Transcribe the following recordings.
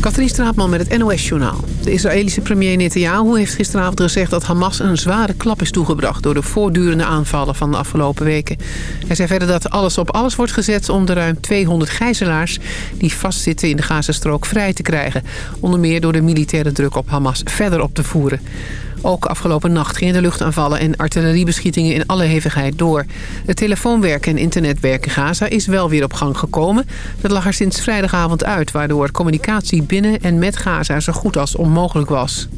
Katrien Straatman met het NOS-journaal. De Israëlische premier Netanyahu heeft gisteravond gezegd dat Hamas een zware klap is toegebracht... door de voortdurende aanvallen van de afgelopen weken. Hij zei verder dat alles op alles wordt gezet om de ruim 200 gijzelaars... die vastzitten in de Gazastrook vrij te krijgen. Onder meer door de militaire druk op Hamas verder op te voeren. Ook afgelopen nacht gingen de luchtaanvallen en artilleriebeschietingen in alle hevigheid door. Het telefoonwerk en internetwerk in Gaza is wel weer op gang gekomen. Dat lag er sinds vrijdagavond uit, waardoor communicatie binnen en met Gaza zo goed als onmogelijk was.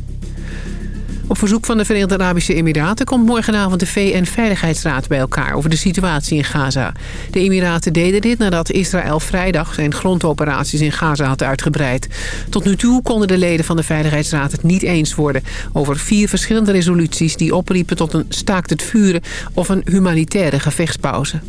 Op verzoek van de Verenigde Arabische Emiraten komt morgenavond de VN-veiligheidsraad bij elkaar over de situatie in Gaza. De Emiraten deden dit nadat Israël vrijdag zijn grondoperaties in Gaza had uitgebreid. Tot nu toe konden de leden van de Veiligheidsraad het niet eens worden over vier verschillende resoluties die opriepen tot een staakt het vuren of een humanitaire gevechtspauze.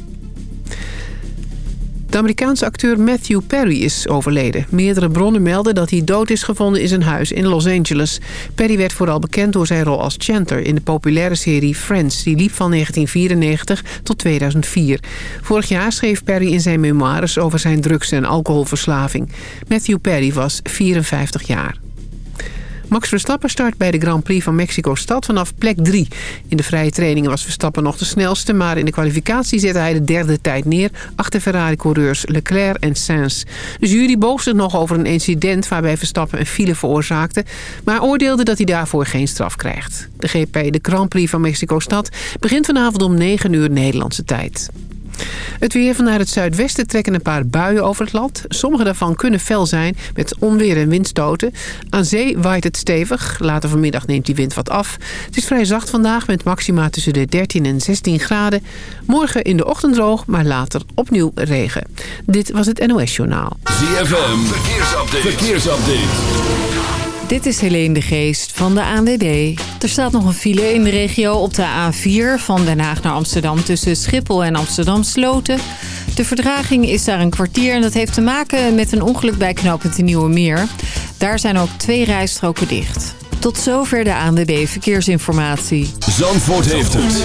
De Amerikaanse acteur Matthew Perry is overleden. Meerdere bronnen melden dat hij dood is gevonden in zijn huis in Los Angeles. Perry werd vooral bekend door zijn rol als Chandler in de populaire serie Friends. Die liep van 1994 tot 2004. Vorig jaar schreef Perry in zijn memoires over zijn drugs- en alcoholverslaving. Matthew Perry was 54 jaar. Max Verstappen start bij de Grand Prix van Mexico-Stad vanaf plek 3. In de vrije trainingen was Verstappen nog de snelste... maar in de kwalificatie zette hij de derde tijd neer... achter Ferrari-coureurs Leclerc en Sainz. De jury boog zich nog over een incident... waarbij Verstappen een file veroorzaakte... maar oordeelde dat hij daarvoor geen straf krijgt. De GP, de Grand Prix van Mexico-Stad... begint vanavond om 9 uur Nederlandse tijd. Het weer vanuit het zuidwesten trekken een paar buien over het land. Sommige daarvan kunnen fel zijn met onweer en windstoten. Aan zee waait het stevig. Later vanmiddag neemt die wind wat af. Het is vrij zacht vandaag met maxima tussen de 13 en 16 graden. Morgen in de ochtend droog, maar later opnieuw regen. Dit was het NOS Journaal. ZFM, verkeersupdate. verkeersupdate. Dit is Helene de Geest van de ANWB. Er staat nog een file in de regio op de A4 van Den Haag naar Amsterdam... tussen Schiphol en Amsterdam Sloten. De verdraging is daar een kwartier en dat heeft te maken met een ongeluk bij knooppunt de Nieuwe Meer. Daar zijn ook twee rijstroken dicht. Tot zover de ANWB Verkeersinformatie. Zandvoort heeft het.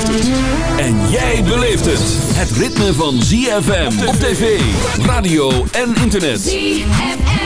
En jij beleeft het. Het ritme van ZFM op tv, radio en internet. ZFM.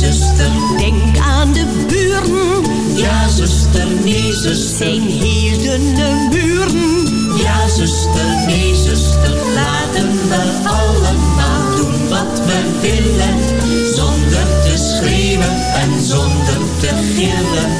zuster. Denk aan de buren. Ja, zuster, nee, zuster. Zijn dunne muren. Ja, zuster, nee, zuster. Laten we allemaal doen wat we willen. Zonder te schreeuwen en zonder te gillen.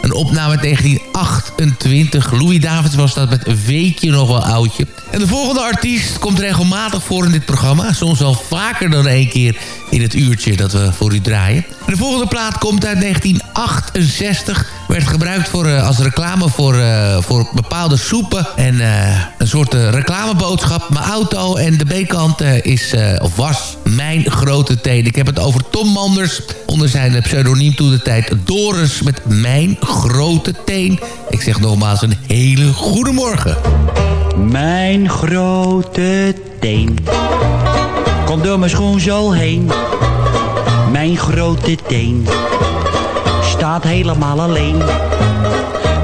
Een opname 1928. Louis Davids was dat met een weekje nog wel oudje. En de volgende artiest komt regelmatig voor in dit programma. Soms wel vaker dan één keer in het uurtje dat we voor u draaien. En de volgende plaat komt uit 1968. Werd gebruikt voor, uh, als reclame voor, uh, voor bepaalde soepen. En uh, een soort reclameboodschap. Mijn auto en de B-kant is, of was, mijn grote teen. Ik heb het over Tom Manders. Onder zijn pseudoniem toen de tijd Doris met mijn grote teen. Ik zeg nogmaals een hele goede morgen. Mijn grote teen Komt door mijn schoenzool heen Mijn grote teen Staat helemaal alleen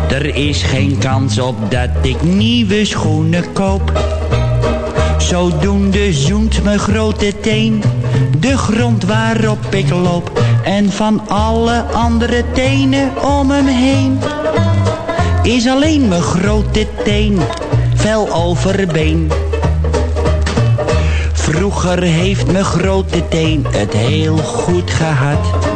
Er is geen kans op dat ik nieuwe schoenen koop Zodoende zoent mijn grote teen De grond waarop ik loop En van alle andere tenen om hem heen Is alleen mijn grote teen vel overbeen. Vroeger heeft mijn grote teen het heel goed gehad.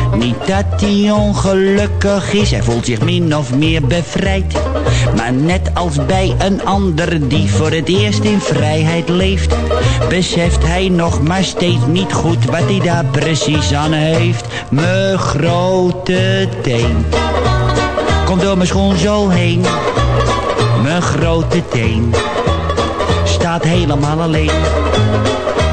Niet dat hij ongelukkig is, hij voelt zich min of meer bevrijd. Maar net als bij een ander die voor het eerst in vrijheid leeft, beseft hij nog maar steeds niet goed wat hij daar precies aan heeft. Me grote teen komt door mijn schoen zo heen. Mijn grote teen staat helemaal alleen.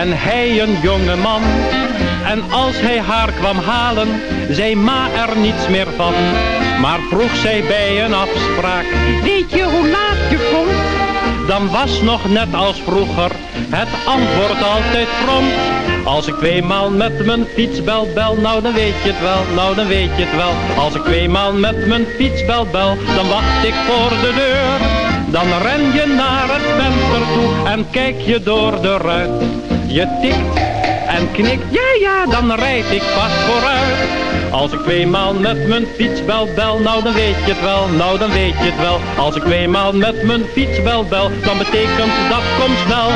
en hij een jonge man. En als hij haar kwam halen, zei ma er niets meer van. Maar vroeg zij bij een afspraak, weet je hoe laat je komt? Dan was nog net als vroeger het antwoord altijd prompt. Als ik tweemaal met mijn fiets bel nou dan weet je het wel, nou dan weet je het wel. Als ik tweemaal met mijn fiets bel bel, dan wacht ik voor de deur. Dan ren je naar het venster toe en kijk je door de ruit. Je tikt en knikt, ja ja, dan rijd ik vast vooruit. Als ik tweemaal met mijn fiets bel bel, nou dan weet je het wel, nou dan weet je het wel. Als ik tweemaal met mijn fiets bel bel, dan betekent dat kom snel.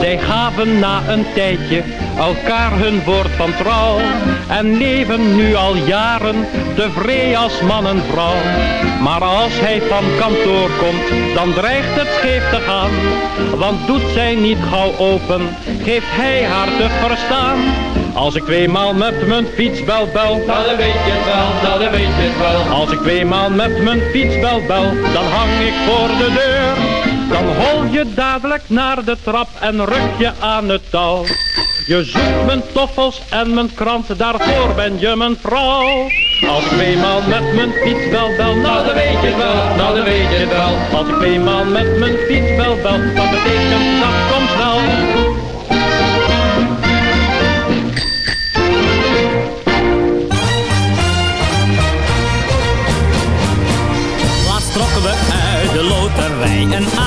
Zij gaven na een tijdje elkaar hun woord van trouw en leven nu al jaren tevreden als man en vrouw. Maar als hij van kantoor komt, dan dreigt het scheef te gaan. Want doet zij niet gauw open, geeft hij haar te verstaan. Als ik tweemaal met mijn fiets bel bel, dan weet je het wel, dan weet je het wel. Als ik tweemaal met mijn fiets bel bel, dan hang ik voor de deur. Dan hol je dadelijk naar de trap en ruk je aan het touw. Je zoekt mijn toffels en mijn krant, daarvoor ben je mijn vrouw. Als ik tweemaal met mijn fiets bel bel, nou dan weet je wel, nou dan weet je wel. Als ik tweemaal met mijn fiets bel bel, dan betekent dat kom snel. Laatst trokken we uit de loterij aardig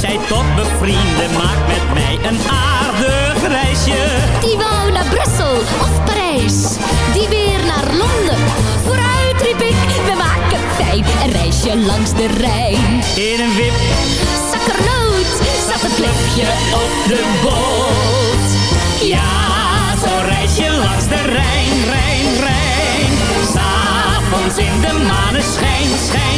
Zij tot bevrienden, maak met mij een aardig reisje. Die wou naar Brussel of Parijs, die weer naar Londen. Vooruit riep ik, we maken fijn een reisje langs de Rijn. In een wip, Zakkernoot zat het klepje op de boot. ja, zo reis je langs de Rijn, Rijn, Rijn. S'avonds in de maneschijn, schijn, schijn.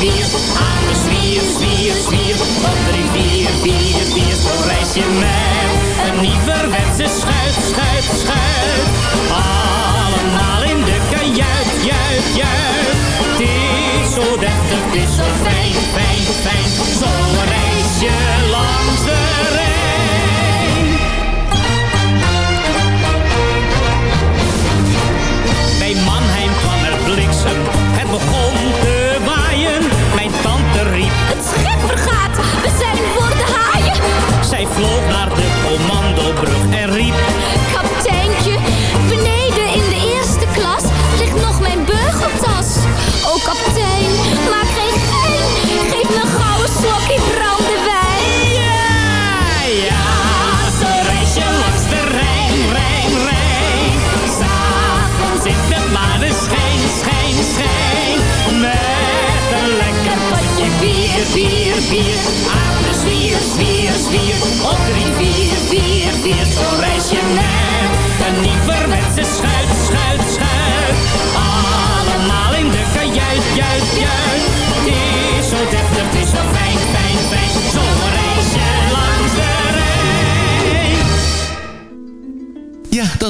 bier. Aan de zwier, zwier, zwier. Op drie, vier, vier, vier. Zo'n reisje met een nieuwerwetse schuit, schuit, schuit. Allemaal in de kajuit, juit, juit. Vloog naar de commandobrug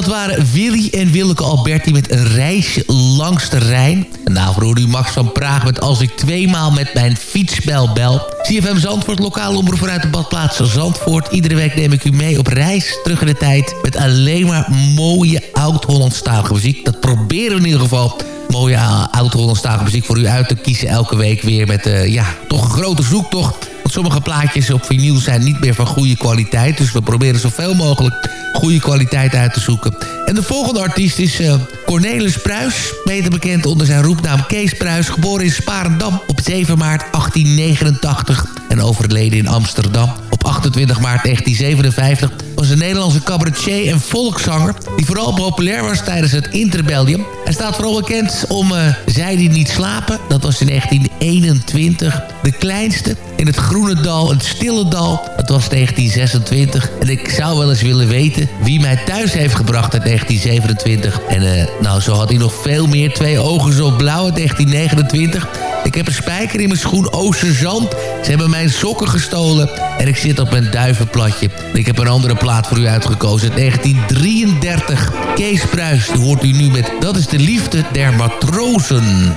dat waren Willy en Willeke Alberti met een reisje langs de Rijn. En daarvoor hoorde u Max van Praag met Als ik tweemaal met mijn fietsbel bel. CFM Zandvoort, lokale omroep vanuit de badplaats Zandvoort. Iedere week neem ik u mee op reis terug in de tijd... met alleen maar mooie oud-Hollandstalige muziek. Dat proberen we in ieder geval mooie uh, oud-Hollandstalige muziek voor u uit te kiezen. Elke week weer met, eh, ja, toch een grote zoektocht. Sommige plaatjes op vinyl zijn niet meer van goede kwaliteit. Dus we proberen zoveel mogelijk goede kwaliteit uit te zoeken. En de volgende artiest is eh, Cornelis Pruis. Beter bekend onder zijn roepnaam Kees Pruis. Geboren in Sparendam op 7 maart 1889. En overleden in Amsterdam op 28 maart 1957 was een Nederlandse cabaretier en volkszanger... die vooral populair was tijdens het Interbellium. Hij staat vooral bekend om uh, Zij die niet slapen. Dat was in 1921. De kleinste in het Groene Dal, het Stille Dal. Dat was 1926. En ik zou wel eens willen weten wie mij thuis heeft gebracht in 1927. En uh, nou, zo had hij nog veel meer. Twee ogen zo blauw in 1929. Ik heb een spijker in mijn schoen Oosterzand. Ze hebben mijn sokken gestolen. En ik zit op mijn duivenplatje. Ik heb een andere plaat voor u uitgekozen. 1933. Kees Pruis, die hoort u nu met Dat is de liefde der matrozen.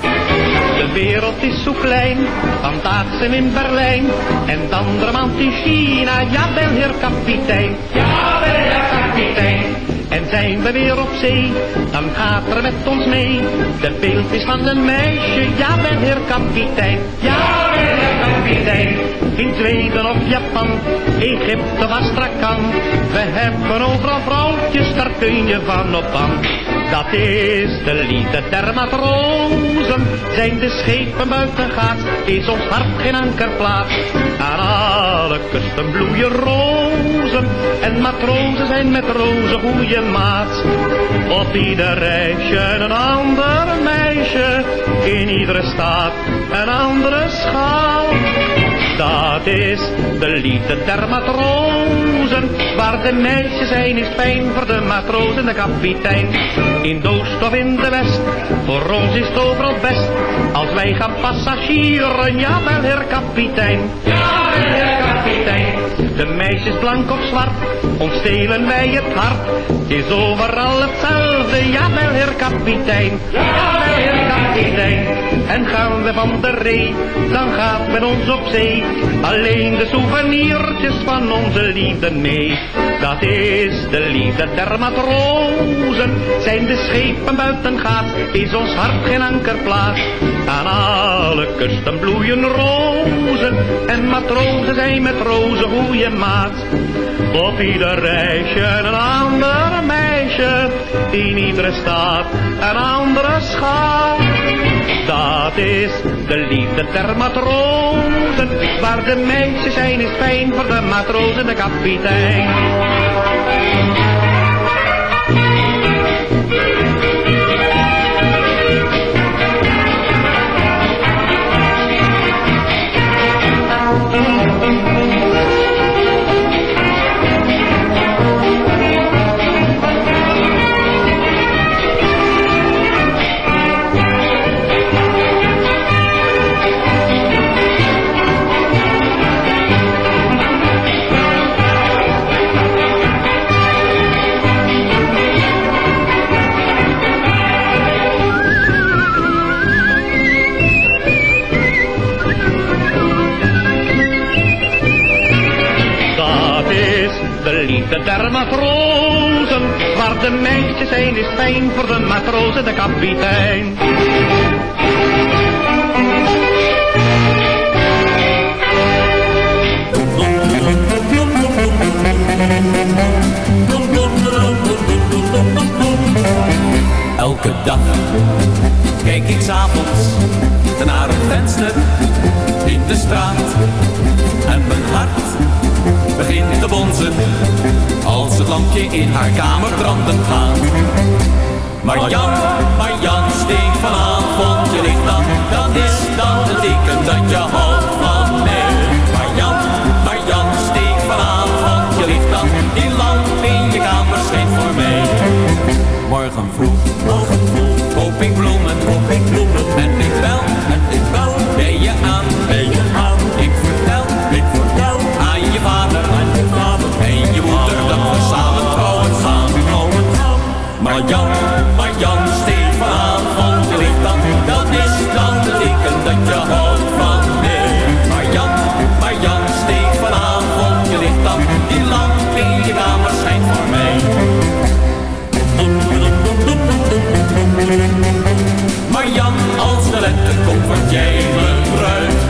De wereld is zo klein, vandaag zijn in Berlijn en andere maand in China. Jawel, heer kapitein. Jawel, heer kapitein. En zijn we weer op zee, dan gaat er met ons mee de beeldjes van een meisje. Jawel, heer kapitein. Jawel, heer kapitein. In Zweden of Japan, Egypte of Astrakhan. We hebben overal vrouwtjes, daar kun je van op aan. Dat is de liefde der matrozen. Zijn de schepen buiten gaat, is ons hart geen ankerplaats. Aan alle kusten bloeien rozen. En matrozen zijn met rozen goede maats. Op ieder reisje een ander meisje. In iedere staat een andere schaal. Dat is de liefde der matrozen. Waar de meisjes zijn is fijn voor de matroos en de kapitein. In de oost of in de west, voor ons is het overal best. Als wij gaan passagieren, jawel heer kapitein. Jawel heer kapitein. De meisjes blank of zwart, ons stelen wij het hart. Het is overal hetzelfde, jawel heer kapitein. Jawel heer kapitein. En gaan we van de ree, dan gaat met ons op zee. Alleen de souvenirtjes van onze liefde mee. Dat is de liefde der matrozen. Zijn de schepen buiten gaat, is ons hart geen ankerplaats. Aan alle kusten bloeien rozen. En matrozen zijn met rozen goeie maat. Op ieder reisje een ander meisje. In iedere stad een andere schat. Dat is de liefde der matrozen. Waar de meisjes zijn is fijn voor de matroos en de kapitein. De liefde der matrozen. Waar de meisjes zijn is fijn voor de matrozen, de kapitein. Elke dag kijk ik s'avonds naar een venster in de straat. En mijn hart begint te bonzen als het lampje in haar kamer branden gaat. Maar Jan, maar Jan, steek vanavond je licht aan, dat is dan het teken dat je houdt van mij. Maar Jan, maar Jan, steek vanavond je licht aan, die lamp in je kamer schijnt voor mij. Morgen vroeg, morgen vroeg, koop ik bloemen, Maar Jan, vanavond je licht aan. Dat is dan het teken dat je houdt van mij. Maar Jan, maar Jan, vanavond je licht aan. Die lamp in je kamer schijnt voor mij. Maar Jan, als de lente komt, word jij mijn bruid.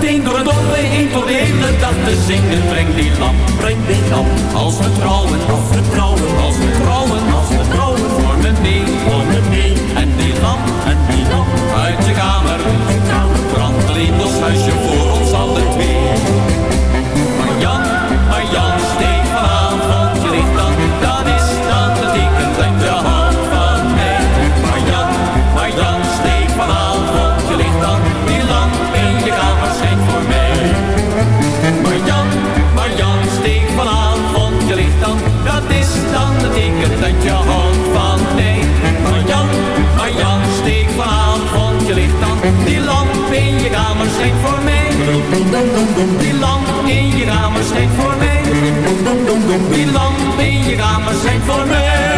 Ben van top tot teen door het heen tot de hele dag te zingen. Breng die lamp, breng die lamp. Als we trouwen, als we trouwen, als we trouwen, als we trouwen. Voor me mee, voor me mee. En die lamp, en die lamp. Uit je kamer. Brandt alleen ons huisje voor ons alle twee. Die lamp in je kamer schijnt voor mij. Die lamp in je kamer schijnt voor mij. Die lamp in je kamer schijnt voor mij.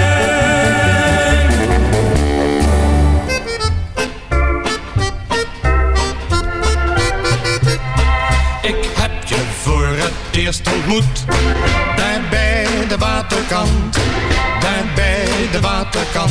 Eerst ontmoet. Daar bij de waterkant. Daar bij de waterkant.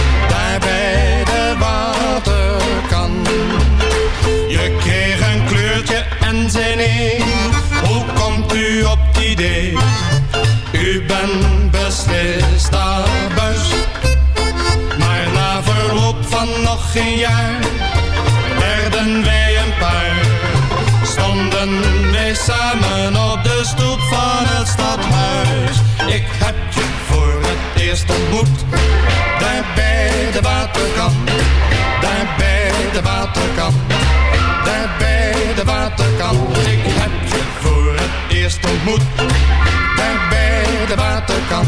U bent beslist abuis. Maar na verloop van nog geen jaar werden wij een paar. Stonden wij samen op de stoep van het stadhuis. Ik heb je voor het eerst ontmoet. Daar bij de waterkant. Daar bij de waterkant. Daar bij de waterkant eerst ontmoet. Daar bij de waterkant,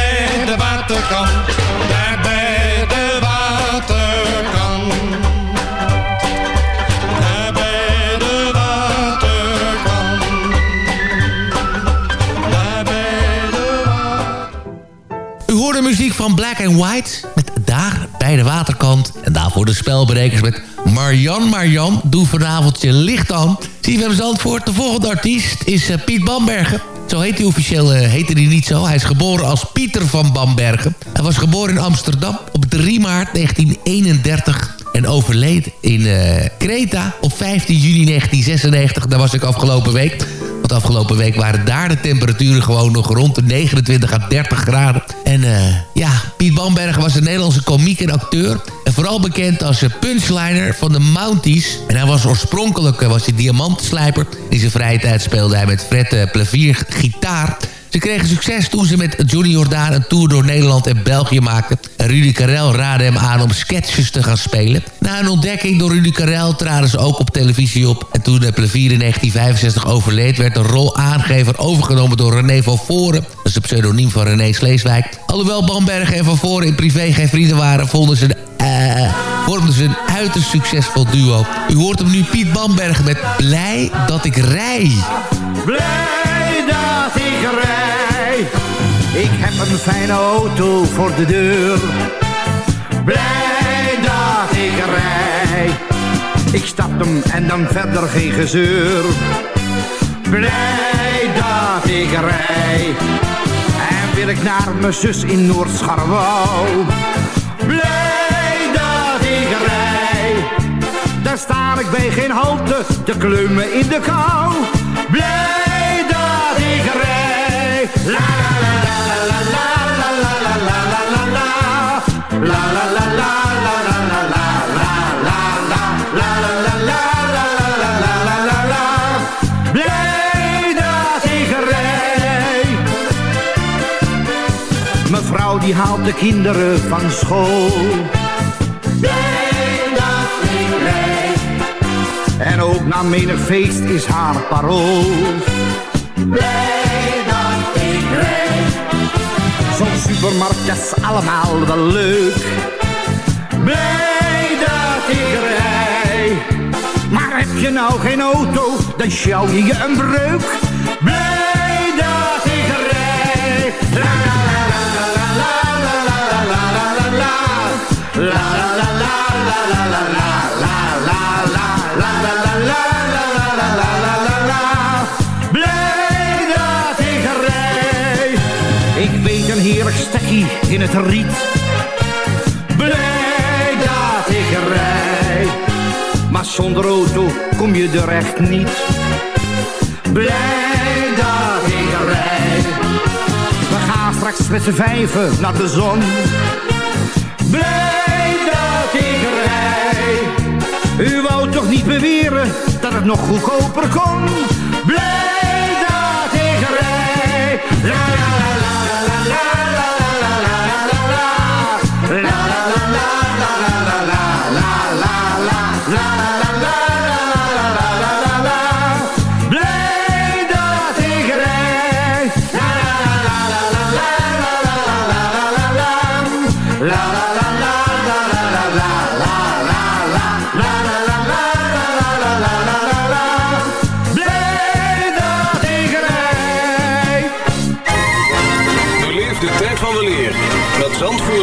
van Black and White met Daar bij de waterkant. En daarvoor de spelberekers met Marjan Marjan. Doe vanavond je licht aan. CFM Zandvoort, de volgende artiest is eh, Piet Bambergen. Zo heet hij officieel, heette hij niet zo. Hij is geboren als Pieter van Bambergen. Hij was geboren in Amsterdam op 3 maart 1931 en overleed in eh Kreta op 15 juni 1996. Daar was ik afgelopen week. Want afgelopen week waren daar de temperaturen gewoon nog rond de 29 à 30 graden. En eh, ja, Piet Bambergen was een Nederlandse komiek en acteur. En vooral bekend als punchliner van de Mounties. En hij was oorspronkelijk eh, was hij diamantslijper. In zijn vrije tijd speelde hij met Fred eh, Plevier gitaar. Ze kregen succes toen ze met Johnny Jordaan een tour door Nederland en België maakten. En Rudy Karel raadde hem aan om sketches te gaan spelen. Na een ontdekking door Rudy Karel traden ze ook op televisie op. En toen de Plevier in 1965 overleed... werd de rol aangever overgenomen door René van Voren. Dat is de pseudoniem van René Sleeswijk. Alhoewel Bambergen en van Voren in privé geen vrienden waren... vonden ze... eh vormden ze een uiterst succesvol duo. U hoort hem nu Piet Bambergen met Blij dat ik rij. Blij dat ik rij. Ik heb een fijne auto voor de deur. Blij dat ik rij. Ik stap hem en dan verder geen gezeur. Blij dat ik rij. En wil ik naar mijn zus in Noord-Scharwouw. Blij dat ik rij. Daar sta ik bij geen halte te kleumen in de kou. Blij La la la la la la la la la la la la. La la la la la la. Mevrouw die haalt de kinderen van school. Blij dat ik rij. En ook na menig feest is haar parool. Blij Zo'n supermarkt is allemaal wel leuk. Blij dat ik rij. Maar heb je nou geen auto, dan sjouw je je een breuk. Blij dat ik rij. La la la la la la la la la la la. La la la la la la la la la stekkie in het riet. Blij dat ik rij. Maar zonder auto kom je er echt niet. Blij dat ik rij. We gaan straks met z'n vijven naar de zon. Blij dat ik rij. U wou toch niet beweren dat het nog goedkoper kon.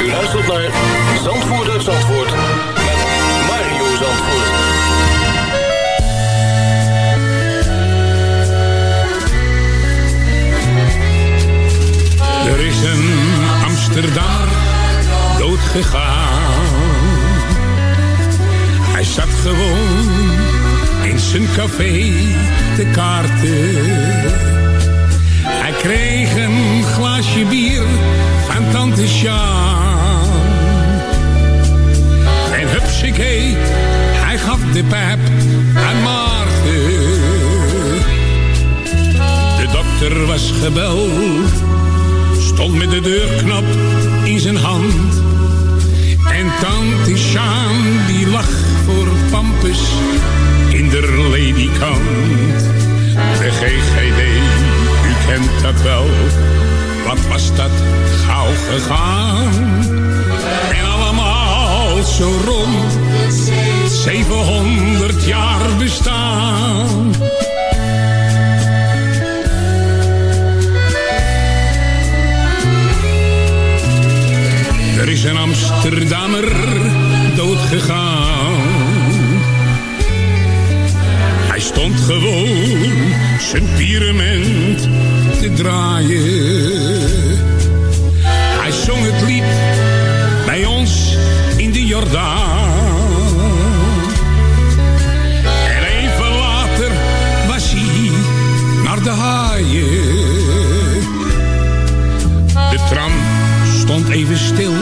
U luistert naar Zandvoort uit Zandvoort met Mario Zandvoort. Er is een Amsterdammer doodgegaan. Hij zat gewoon in zijn café te kaarten. Stond met de deurknop in zijn hand. En tante Sjaan die lag voor Pampus in de ledikant. De GGD, u kent dat wel, wat was dat gauw gegaan. En allemaal zo rond, 700 jaar bestaan. Is een Amsterdammer doodgegaan. Hij stond gewoon zijn pyramid te draaien. Hij zong het lied bij ons in de Jordaan. En even later was hij naar de haaien. De tram stond even stil.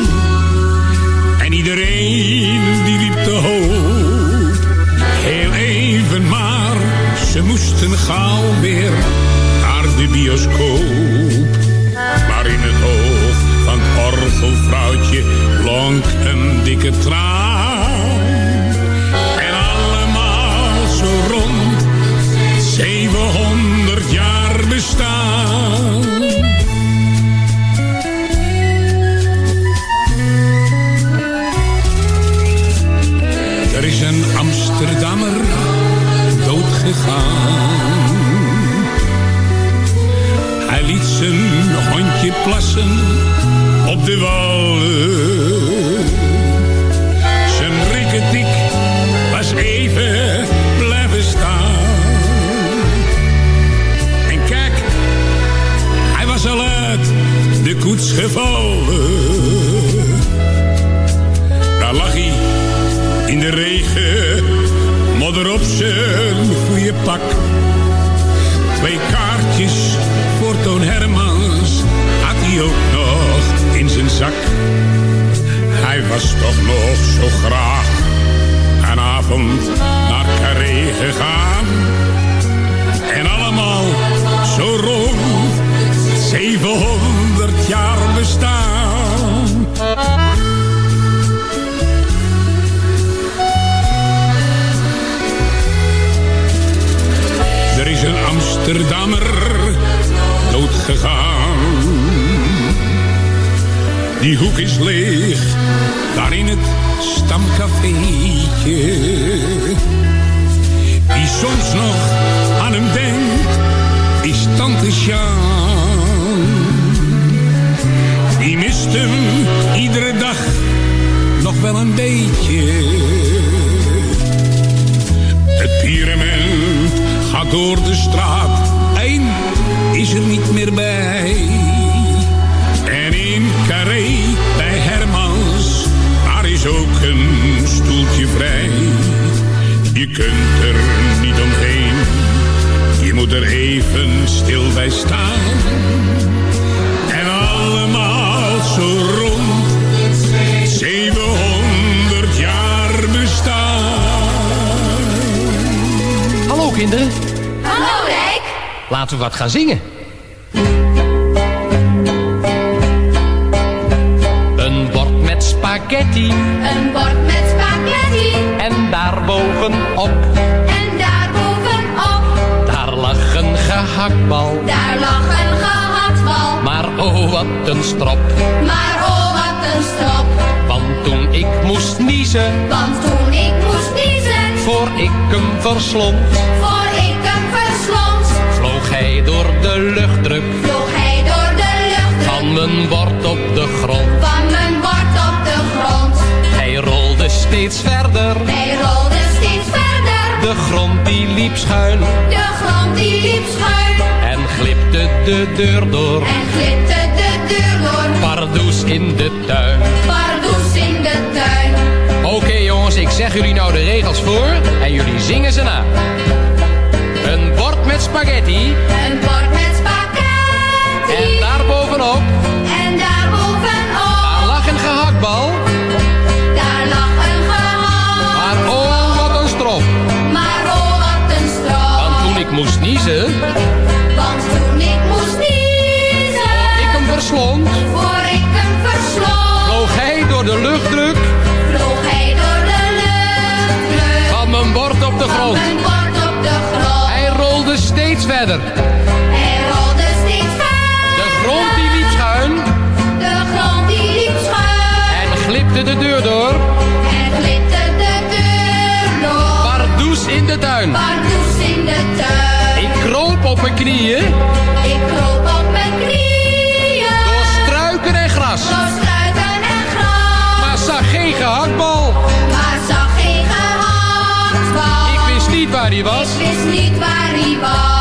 En iedereen die liep te hoog. Heel even maar, ze moesten gauw weer naar de bioscoop. Maar in het oog van het orgelvrouwtje blonk een dikke traan. Een Amsterdammer doodgegaan. Hij liet zijn hondje plassen op de wallen. Zijn rikketiek was even blijven staan. En kijk, hij was al uit de koets gevallen. Daar lag hij in de regen, modder op zijn goede pak. Twee kaartjes voor Toon Hermans had hij ook nog in zijn zak. Hij was toch nog zo graag een avond naar Carré gegaan. En allemaal zo rond, 700 jaar bestaan. Amsterdammer doodgegaan. die hoek is leeg, daar in het stamcafeetje. Wie soms nog aan hem denkt, is tante Sjaan. Die mist hem iedere dag nog wel een beetje. Het pyramid door de straat, één is er niet meer bij. En in Carré bij Hermans, daar is ook een stoeltje vrij. Je kunt er niet omheen, je moet er even stil bij staan. En allemaal zo rond, 700 jaar bestaan. Hallo kinderen. Laten we wat gaan zingen. Een bord met spaghetti Een bord met spaghetti. en daarbovenop, En daarbovenop, daar lag een gehaktbal. daar lag een gehaktbal. Maar oh wat een strop, Maar oh, wat een strop. want toen ik moest niezen, Want toen ik moest niezen, voor ik hem verslond, hij door de luchtdruk vloog hij door de lucht van mijn bord op de grond. van mijn bord op de grond. Hij rolde steeds verder, Hij rolde steeds verder, de grond die liep schuin de grond die liep schuin. en glipte de deur door. En glipte de deur door, Pardoes in de tuin. pardoes in de tuin. Oké jongens, ik zeg jullie nou de regels voor en jullie zingen ze na. Met spaghetti Een bord met spaghetti. En daarbovenop, verder, verder. de grond die liep schuin De grond die liep schuin. en glipte de deur door. En glipte de deur door. Pardoes in de tuin. Pardoes in de tuin. Ik kroop op mijn knieën Ik kroop op mijn knieën. door struiken en gras. Door struiken en gras. Maar zag geen gehaktbal. Maar zag geen gehaktbal. Ik wist niet waar hij was. Ik wist niet waar hij was.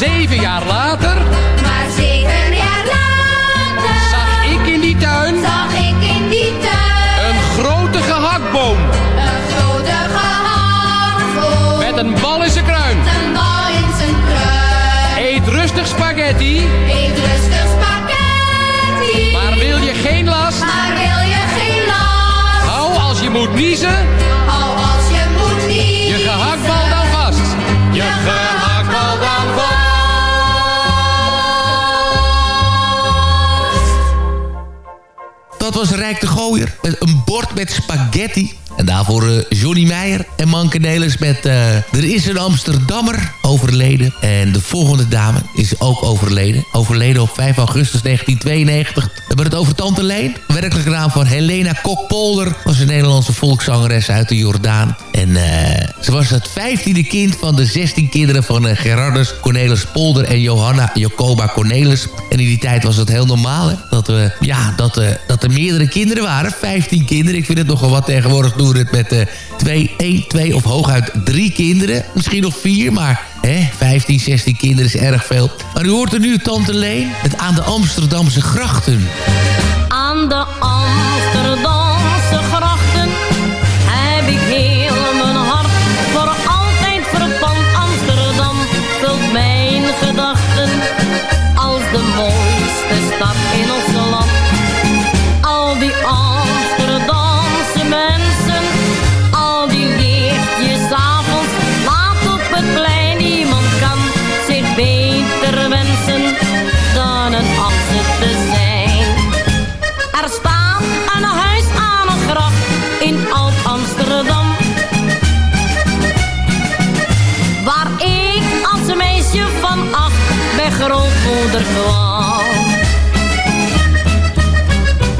Zeven jaar later Maar zeven jaar later. zag ik in die tuin Zag ik in die tuin. een grote gehaktboom. Een grote gehaktboom. Met een bal in zijn kruin. Een bal in zijn kruin. Eet rustig spaghetti. Eet rustig spaghetti. Maar wil je geen last? Maar wil je geen last? Hou als je moet niezen. Was Rijk de Gooier. Een bord met spaghetti. En daarvoor eh, Johnny Meijer en Manke Nelis met... eh, er is een Amsterdammer overleden. En de volgende dame is ook overleden. Overleden op 5 augustus 1992. Hebben het over Tante Leen. Werkelijke naam van Helena Kokpolder. Was een Nederlandse volkszangeres uit de Jordaan. En eh, ze was het vijftiende kind van de 16 kinderen van eh, Gerardus Cornelis Polder en Johanna Jacoba Cornelis. En in die tijd was het heel normaal hè, dat, we, ja, dat, eh, dat er meerdere kinderen waren. 15 kinderen. Ik vind het nogal wat tegenwoordig doen het met 2, 1, 2 of hooguit 3 kinderen. Misschien nog 4, maar hè, 15, 16 kinderen is erg veel. Maar u hoort er nu Tante Leen met aan de Amsterdamse grachten. Aan de Amsterdamse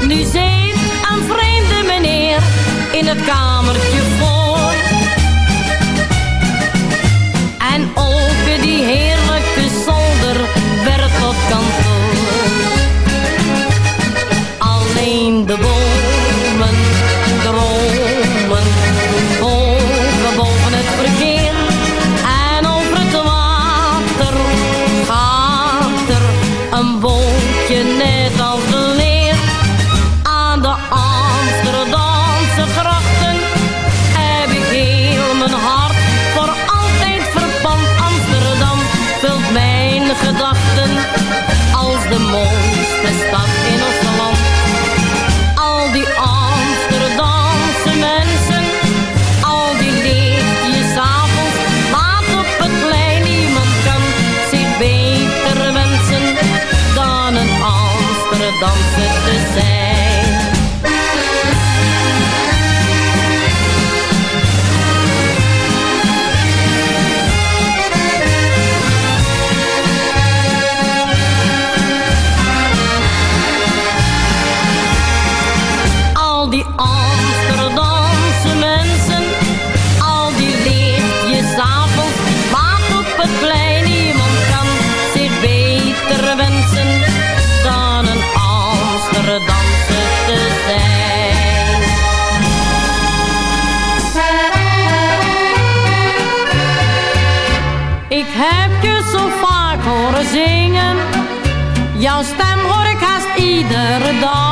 Nu zit een vreemde meneer in het kamertje vol. horen zingen. Jouw stem hoor ik haast iedere dag.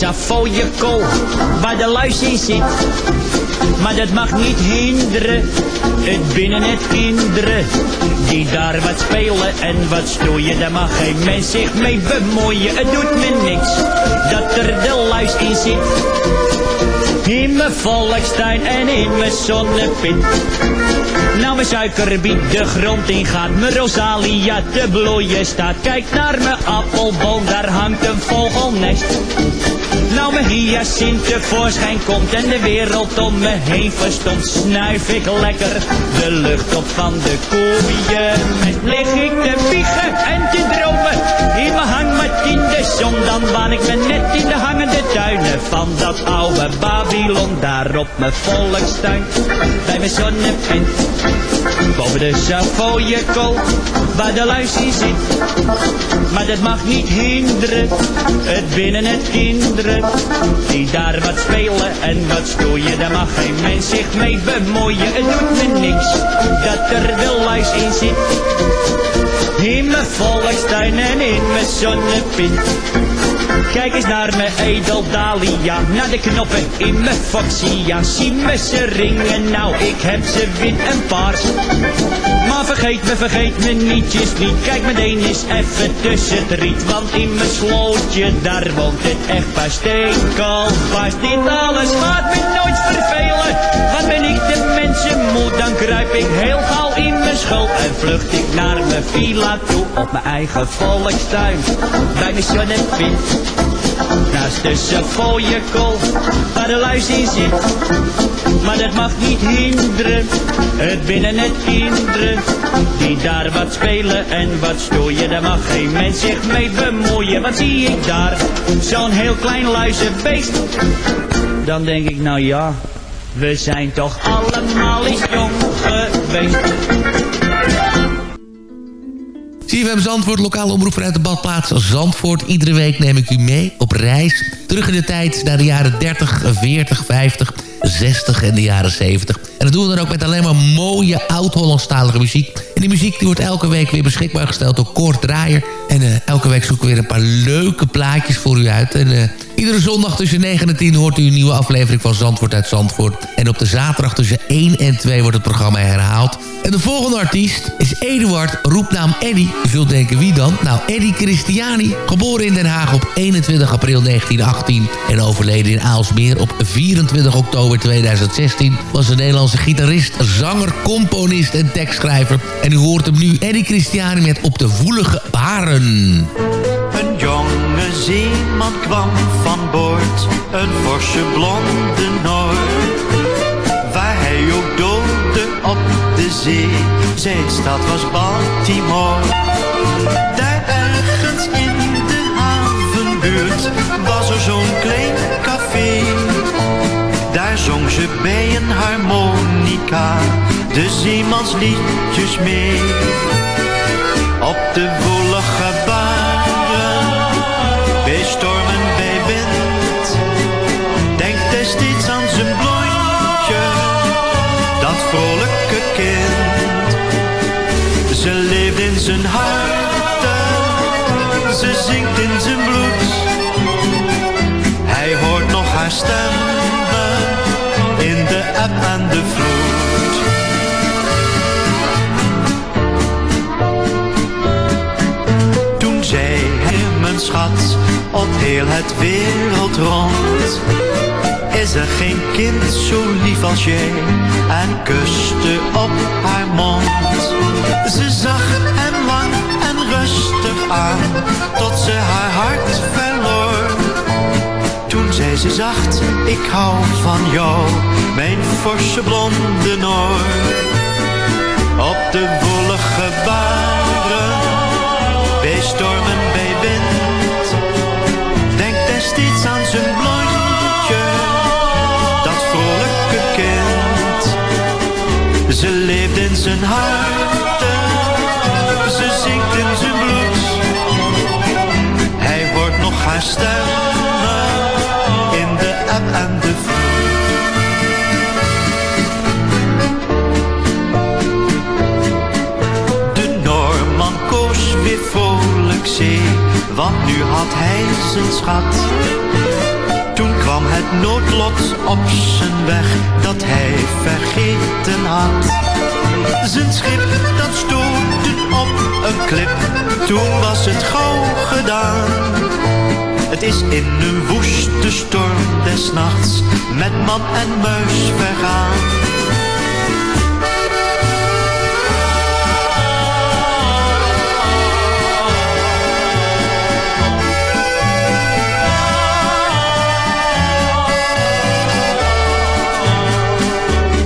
Bed kool waar de luis in zit. Maar dat mag niet hinderen, het binnen het kinderen. Die daar wat spelen en wat stoeien, daar mag geen mens zich mee bemoeien. Het doet me niks dat er de luis in zit. In mijn volkstuin en in mijn zonnepit. Nou mijn suikerbiet de grond in gaat, mijn rosalia te bloeien staat. Kijk naar mijn appelboom, daar hangt een vogelnest. Nou mijn hyacint tevoorschijn komt en de wereld om me heen verstomt, snuif ik lekker de lucht op van de koeien. Met lig ik te wiegen en te dromen, in mijn hangmat in de zon, dan waan ik me net in de hangende tuinen van dat oude Babylon. Daar op mijn volkstuin, bij mijn zonnepunt, boven de Savoyekool, waar de luis in zit. Maar dat mag niet hinderen, het binnen het kinderen die daar wat spelen en wat stoeien, daar mag geen mens zich mee bemoeien. Het doet me niks dat er wel luis in zit. In mijn volkstuin en in mijn zonnepint. Kijk eens naar mijn edeldalia, naar de knoppen in mijn foxia. Zie me ze ringen, nou ik heb ze wit en paars. Maar vergeet me, vergeet me nietjes niet. Kijk meteen eens even tussen het riet. Want in mijn slootje, daar woont het echt paar stekelpaars. Dit alles gaat me nooit vervelen. Ben moe, dan kruip ik heel gauw in mijn schuld. En vlucht ik naar mijn villa toe op mijn eigen volkstuin. Bij mijn zon en wind. Naast de kool, waar de luis in zit. Maar dat mag niet hinderen, het binnen het kinderen. Die daar wat spelen en wat stoeien, daar mag geen mens zich mee bemoeien. Wat zie ik daar, zo'n heel klein luizenbeest. Dan denk ik, nou ja, we zijn toch allemaal eens jong geweest. CFM Zandvoort, lokale omroep vanuit de badplaats Zandvoort. Iedere week neem ik u mee op reis. Terug in de tijd naar de jaren 30, 40, 50, 60 en de jaren 70. En dat doen we dan ook met alleen maar mooie oud-Hollandstalige muziek. En die muziek die wordt elke week weer beschikbaar gesteld door Kort Draaier. En uh, elke week zoeken we weer een paar leuke plaatjes voor u uit. En uh, iedere zondag tussen 9 en 10 hoort u een nieuwe aflevering van Zandvoort uit Zandvoort. En op de zaterdag tussen 1 en 2 wordt het programma herhaald. En de volgende artiest is Eduard, roepnaam Eddie. U zult denken, wie dan? Nou, Eddie Christiani, geboren in Den Haag op 21 april 1918... en overleden in Aalsmeer op 24 oktober 2016... was een Nederlandse gitarist, zanger, componist en tekstschrijver. En u hoort hem nu, Eddie Christiani, met Op de Woelige Baren. Een jonge zeeman kwam van boord, een forse blonde noord. Waar hij ook doodde op de zee, zijn stad was Baltimore. Daar ergens in de havenbuurt was er zo'n klein zong ze bij een harmonica de zeemansliedjes mee. Op de woelige baren, bij stormen, bij wind, denkt hij steeds aan zijn blondje, dat vrolijke kind. Ze leeft in zijn hart, ze zingt in zijn bloed. Hij hoort nog haar stem app en de vloed. Toen zei hij, mijn schat, op heel het wereld rond. Is er geen kind zo lief als jij en kuste op haar mond. Ze zag hem lang en rustig aan, tot ze haar hart verloor. Toen zei ze zacht, ik hou van jou, mijn forse blonde noor. Op de wollige baren, bij stormen, bij wind, denkt hij steeds aan zijn blondje, dat vrolijke kind. Ze leeft in zijn hart, ze zingt in zijn bloed. Hij wordt nog haar en de. De Norman koos weer vrolijk zee, want nu had hij zijn schat. Toen kwam het noodlot op zijn weg, dat hij vergeten had. Zijn schip dat stootte op een klip, toen was het gauw gedaan. Het is in een woeste storm des nachts met man en muis vergaan.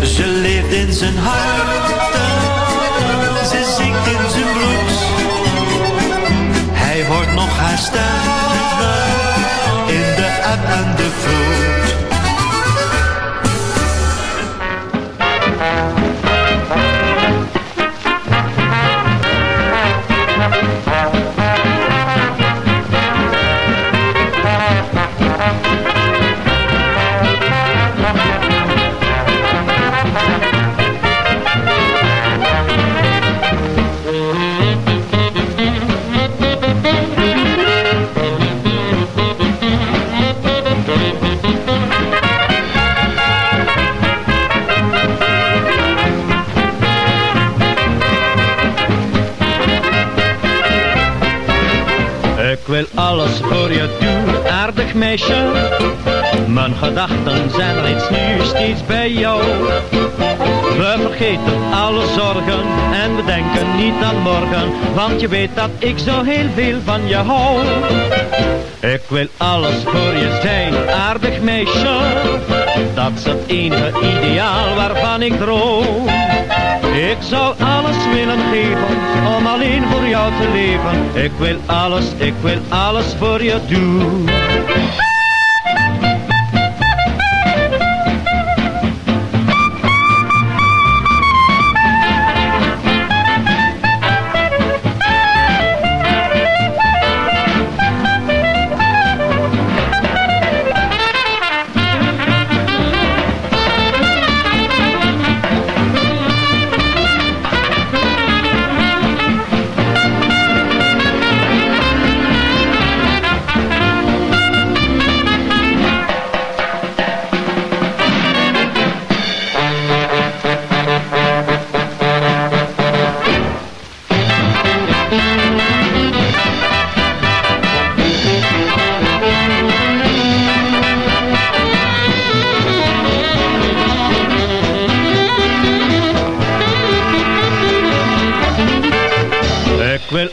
Ze leeft in zijn hart, ze zingt in zijn bloed. Hij hoort nog haar stem toe. Want je weet dat ik zo heel veel van je hou. Ik wil alles voor je zijn, aardig meisje. Dat is het enige ideaal waarvan ik droom. Ik zou alles willen geven om alleen voor jou te leven. Ik wil alles, ik wil alles voor je doen.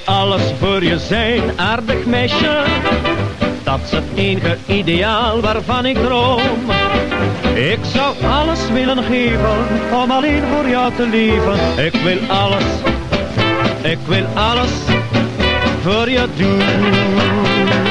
Alles voor je zijn, aardig meisje. Dat is het enige ideaal waarvan ik droom. Ik zou alles willen geven om alleen voor jou te leven. Ik wil alles, ik wil alles voor je doen.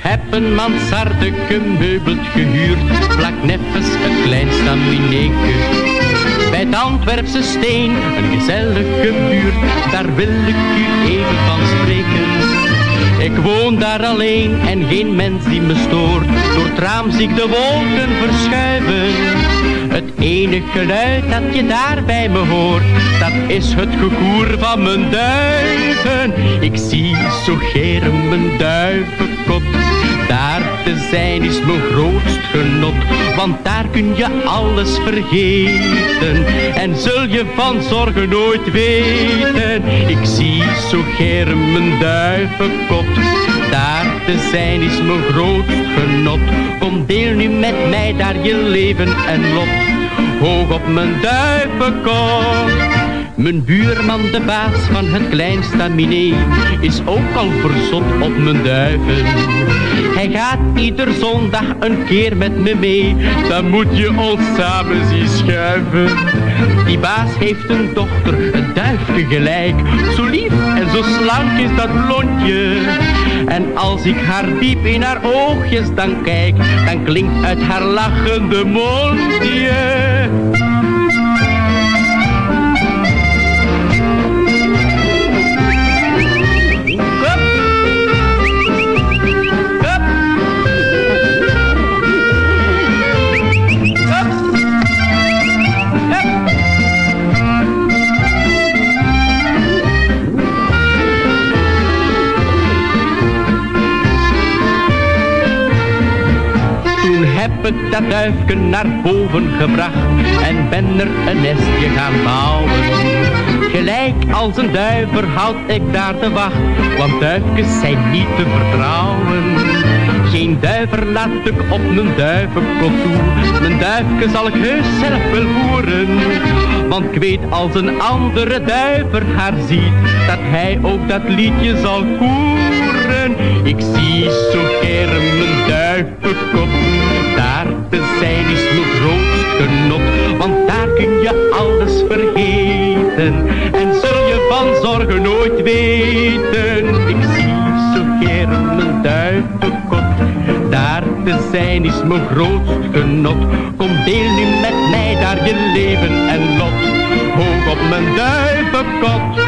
heb een mansardeke meubelt gehuurd, vlak neffens het kleinste mineke. Bij het Antwerpse steen, een gezellige buurt, daar wil ik u even van spreken. Ik woon daar alleen en geen mens die me stoort, door het raam zie ik de wolken verschuiven. Het enige geluid dat je daar bij me hoort, dat is het gekoer van mijn Ik zie zo geren mijn duivenkot. Daar te zijn is mijn grootst genot, want daar kun je alles vergeten. En zul je van zorgen nooit weten. Ik zie zo geren mijn duivenkot. Daar te zijn is mijn grootst genot. Kom deel nu met mij daar je leven en lot. Hoog op mijn duivenkot. Mijn buurman, de baas van het kleinste miné, is ook al verzot op mijn duiven. Hij gaat ieder zondag een keer met me mee, dan moet je ons samen zien schuiven. Die baas heeft een dochter, een duifje gelijk, zo lief en zo slank is dat blondje. En als ik haar diep in haar oogjes dan kijk, dan klinkt uit haar lachende mondje. Dat duifje naar boven gebracht en ben er een nestje gaan bouwen. Gelijk als een duiver houd ik daar de wacht, want duifjes zijn niet te vertrouwen. Geen duiver laat ik op mijn duivenkot toe, mijn duifje zal ik heus zelf wel voeren. Want ik weet als een andere duiver haar ziet, dat hij ook dat liedje zal koeren. Ik zie zo gern mijn duivenkop, te zijn is mijn grootst genot. Want daar kun je alles vergeten, en zul je van zorgen nooit weten. Ik zie zo gern mijn duivenkop, daar te zijn is mijn grootst genot. Kom deel nu met mij daar je leven en lot, hoog op mijn duivenkot.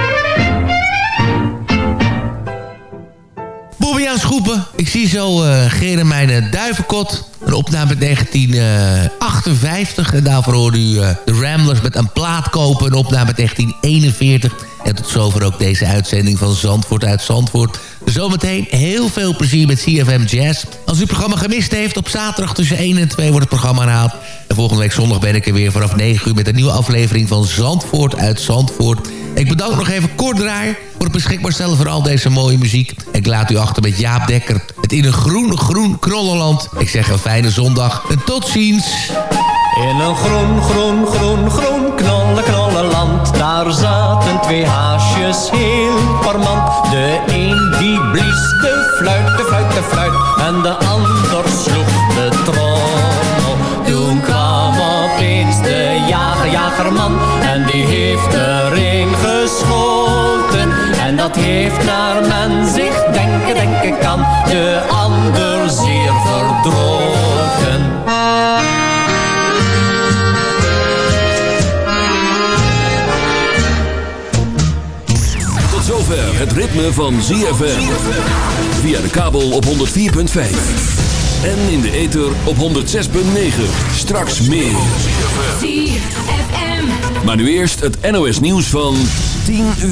Aan Schoepen. Ik zie zo uh, Geren mijn duivenkot. Een opname uit 1958. En daarvoor hoorde u uh, de Ramblers met een plaat kopen. Een opname uit 1941. En tot zover ook deze uitzending van Zandvoort uit Zandvoort. Zometeen heel veel plezier met CFM Jazz. Als u het programma gemist heeft, op zaterdag tussen 1 en 2 wordt het programma herhaald. En volgende week zondag ben ik er weer vanaf 9 uur... met een nieuwe aflevering van Zandvoort uit Zandvoort. Ik bedank nog even kort draaien voor het beschikbaar stellen van al deze mooie muziek. Ik laat u achter met Jaap Dekker. In een groen, groen krollenland. Ik zeg een fijne zondag en tot ziens. In een groen, groen, groen, groen knolle, knollenland Daar zaten twee haasjes heel parmant. De een die blies de fluit, de fluit, de fluit. En de ander sloeg de trommel. Toen kwam opeens de jager, jagerman. En die heeft erin geschoten En dat heeft naar men zich denken, denken kan De ander zeer verdroten zover het ritme van ZFM. Via de kabel op 104.5. En in de ether op 106.9. Straks meer. ZFM. Maar nu eerst het NOS nieuws van 10 uur.